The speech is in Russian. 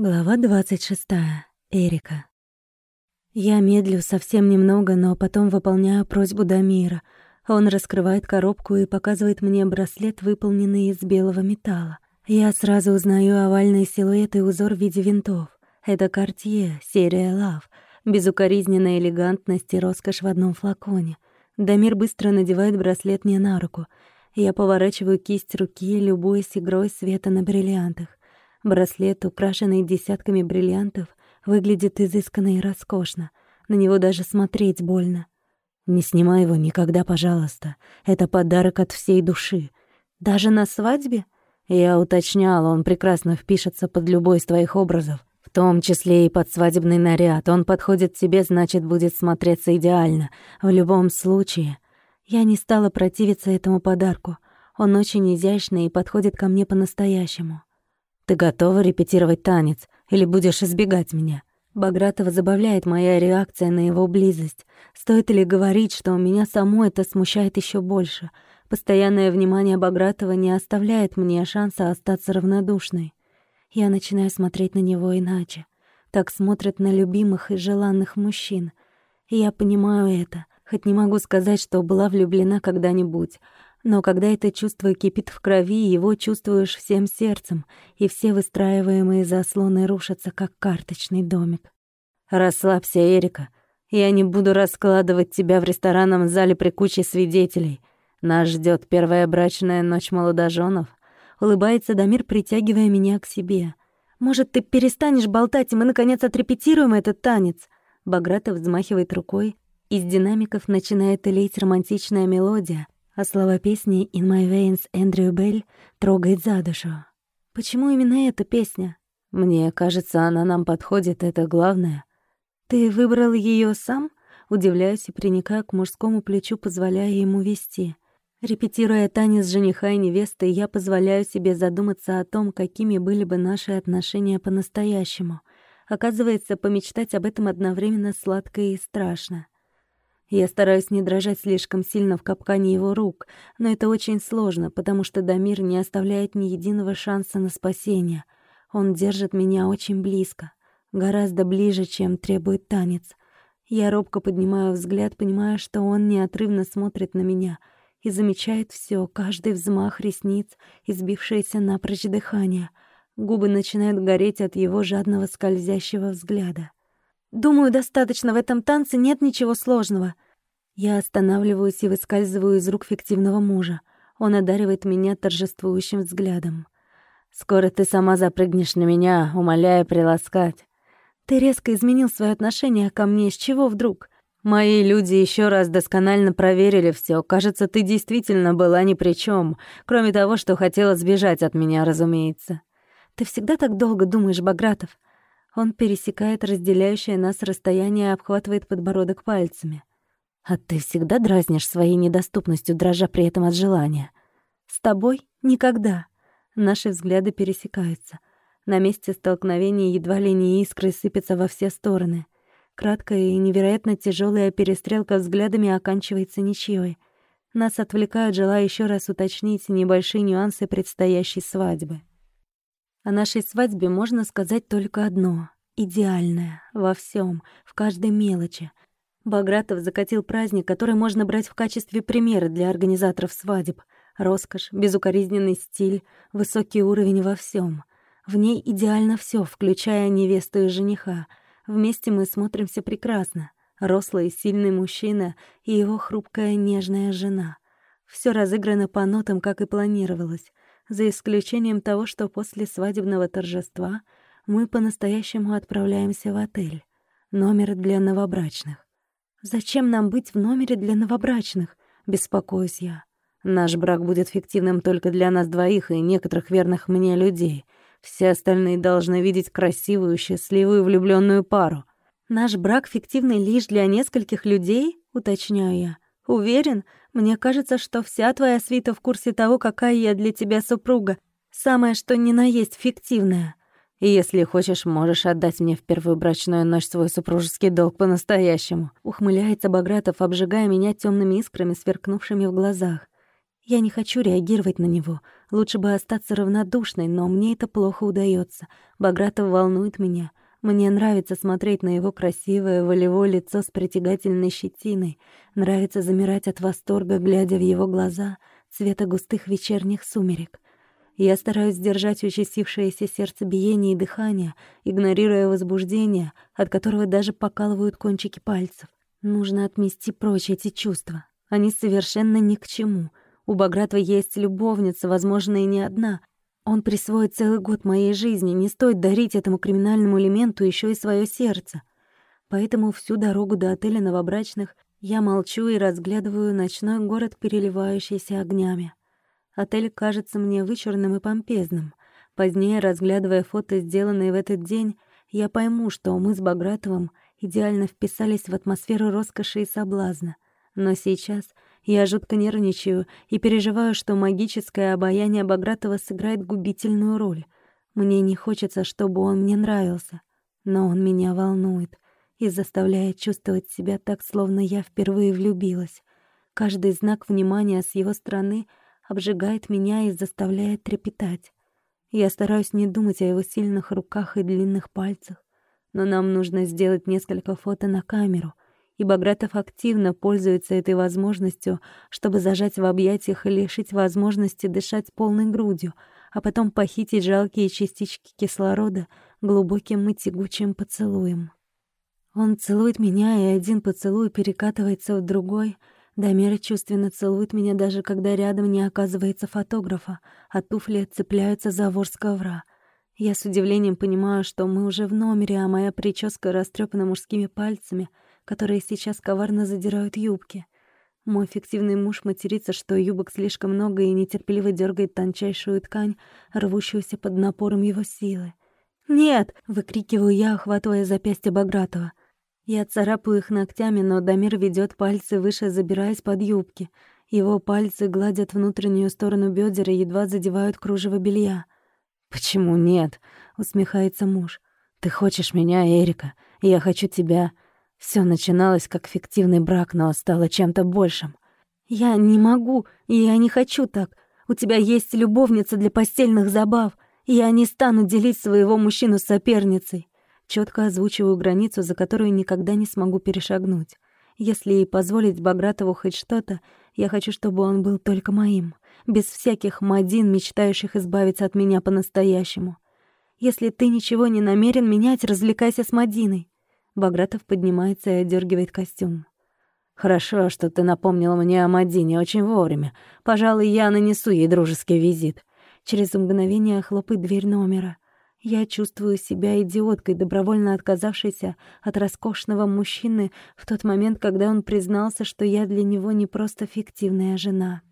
Глава 26. Эрика. Я медлю совсем немного, но потом выполняю просьбу Дамира. Он раскрывает коробку и показывает мне браслет, выполненный из белого металла. Я сразу узнаю овальный силуэт и узор в виде винтов. Это Cartier, серия Love. Безукоризненная элегантность и роскошь в одном флаконе. Дамир быстро надевает браслет мне на руку. Я поворачиваю кисть руки, любуясь игрой света на бриллиантах. Браслет, украшенный десятками бриллиантов, выглядит изысканно и роскошно. На него даже смотреть больно. Не снимай его никогда, пожалуйста. Это подарок от всей души. Даже на свадьбе? Я уточняла, он прекрасно впишется под любой из твоих образов. В том числе и под свадебный наряд. Он подходит тебе, значит, будет смотреться идеально. В любом случае. Я не стала противиться этому подарку. Он очень изящный и подходит ко мне по-настоящему. «Ты готова репетировать танец? Или будешь избегать меня?» Багратова забавляет моя реакция на его близость. Стоит ли говорить, что меня само это смущает еще больше? Постоянное внимание Багратова не оставляет мне шанса остаться равнодушной. Я начинаю смотреть на него иначе. Так смотрят на любимых и желанных мужчин. И я понимаю это, хоть не могу сказать, что была влюблена когда-нибудь. Но когда это чувство кипит в крови, его чувствуешь всем сердцем, и все выстраиваемые заслоны рушатся, как карточный домик. «Расслабься, Эрика. Я не буду раскладывать тебя в ресторанном зале при куче свидетелей. Нас ждет первая брачная ночь молодоженов. Улыбается Дамир, притягивая меня к себе. «Может, ты перестанешь болтать, и мы, наконец, отрепетируем этот танец?» Багратов взмахивает рукой. Из динамиков начинает лить романтичная мелодия — а слова песни «In My Veins» Эндрю Белль трогает за душу. Почему именно эта песня? Мне кажется, она нам подходит, это главное. Ты выбрал ее сам? Удивляюсь и приникаю к мужскому плечу, позволяя ему вести. Репетируя танец жениха и невесты, я позволяю себе задуматься о том, какими были бы наши отношения по-настоящему. Оказывается, помечтать об этом одновременно сладко и страшно. Я стараюсь не дрожать слишком сильно в капкане его рук, но это очень сложно, потому что Дамир не оставляет ни единого шанса на спасение. Он держит меня очень близко, гораздо ближе, чем требует танец. Я робко поднимаю взгляд, понимая, что он неотрывно смотрит на меня и замечает все, каждый взмах ресниц, избившееся напрочь дыхание. Губы начинают гореть от его жадного скользящего взгляда. Думаю, достаточно в этом танце нет ничего сложного. Я останавливаюсь и выскальзываю из рук фиктивного мужа. Он одаривает меня торжествующим взглядом. «Скоро ты сама запрыгнешь на меня, умоляя приласкать». «Ты резко изменил свое отношение ко мне. С чего вдруг?» «Мои люди еще раз досконально проверили все. Кажется, ты действительно была ни при чем, кроме того, что хотела сбежать от меня, разумеется». «Ты всегда так долго думаешь, Багратов?» Он пересекает разделяющее нас расстояние и обхватывает подбородок пальцами. «А ты всегда дразнишь своей недоступностью, дрожа при этом от желания?» «С тобой? Никогда!» Наши взгляды пересекаются. На месте столкновения едва ли не искры сыпятся во все стороны. Краткая и невероятно тяжелая перестрелка взглядами оканчивается ничьей. Нас отвлекают, желая еще раз уточнить небольшие нюансы предстоящей свадьбы. О нашей свадьбе можно сказать только одно — идеальная, во всем, в каждой мелочи. Багратов закатил праздник, который можно брать в качестве примера для организаторов свадеб. Роскошь, безукоризненный стиль, высокий уровень во всем. В ней идеально все, включая невесту и жениха. Вместе мы смотримся прекрасно. Рослый, сильный мужчина и его хрупкая, нежная жена. Все разыграно по нотам, как и планировалось за исключением того, что после свадебного торжества мы по-настоящему отправляемся в отель. Номер для новобрачных. «Зачем нам быть в номере для новобрачных?» — беспокоюсь я. «Наш брак будет фиктивным только для нас двоих и некоторых верных мне людей. Все остальные должны видеть красивую, счастливую, влюбленную пару». «Наш брак фиктивный лишь для нескольких людей?» — уточняю я. «Уверен, мне кажется, что вся твоя свита в курсе того, какая я для тебя супруга. Самое, что ни на есть фиктивная. И если хочешь, можешь отдать мне в первую брачную ночь свой супружеский долг по-настоящему. Ухмыляется Багратов, обжигая меня темными искрами, сверкнувшими в глазах. Я не хочу реагировать на него. Лучше бы остаться равнодушной, но мне это плохо удается. Багратов волнует меня. Мне нравится смотреть на его красивое, волевое лицо с притягательной щетиной. Нравится замирать от восторга, глядя в его глаза цвета густых вечерних сумерек. Я стараюсь сдержать участившееся сердцебиение и дыхание, игнорируя возбуждение, от которого даже покалывают кончики пальцев. Нужно отмести прочь эти чувства. Они совершенно ни к чему. У Багратова есть любовница, возможно, и не одна, он присвоит целый год моей жизни, не стоит дарить этому криминальному элементу еще и свое сердце. Поэтому всю дорогу до отеля новобрачных я молчу и разглядываю ночной город, переливающийся огнями. Отель кажется мне вычурным и помпезным. Позднее, разглядывая фото, сделанные в этот день, я пойму, что мы с Багратовым идеально вписались в атмосферу роскоши и соблазна. Но сейчас я жутко нервничаю и переживаю, что магическое обаяние Багратова сыграет губительную роль. Мне не хочется, чтобы он мне нравился, но он меня волнует и заставляет чувствовать себя так, словно я впервые влюбилась. Каждый знак внимания с его стороны обжигает меня и заставляет трепетать. Я стараюсь не думать о его сильных руках и длинных пальцах, но нам нужно сделать несколько фото на камеру — и Багратов активно пользуется этой возможностью, чтобы зажать в объятиях и лишить возможности дышать полной грудью, а потом похитить жалкие частички кислорода глубоким и тягучим поцелуем. Он целует меня, и один поцелуй перекатывается в другой. Дамир чувственно целует меня, даже когда рядом не оказывается фотографа, а туфли цепляются за ворс ковра. Я с удивлением понимаю, что мы уже в номере, а моя прическа растрепана мужскими пальцами — которые сейчас коварно задирают юбки. Мой фиктивный муж матерится, что юбок слишком много и нетерпеливо дергает тончайшую ткань, рвущуюся под напором его силы. «Нет!» — выкрикиваю я, охватывая запястье Багратова. Я царапаю их ногтями, но Дамир ведет пальцы выше, забираясь под юбки. Его пальцы гладят внутреннюю сторону бедер и едва задевают кружево белья. «Почему нет?» — усмехается муж. «Ты хочешь меня, Эрика, я хочу тебя. Все начиналось как фиктивный брак, но стало чем-то большим. «Я не могу, я не хочу так. У тебя есть любовница для постельных забав, и я не стану делить своего мужчину с соперницей». Четко озвучиваю границу, за которую никогда не смогу перешагнуть. Если и позволить Багратову хоть что-то, я хочу, чтобы он был только моим, без всяких мадин, мечтающих избавиться от меня по-настоящему. Если ты ничего не намерен менять, развлекайся с Мадиной. Багратов поднимается и одергивает костюм. «Хорошо, что ты напомнила мне о Мадине очень вовремя. Пожалуй, я нанесу ей дружеский визит». Через мгновение хлопает дверь номера. Я чувствую себя идиоткой, добровольно отказавшейся от роскошного мужчины в тот момент, когда он признался, что я для него не просто фиктивная жена.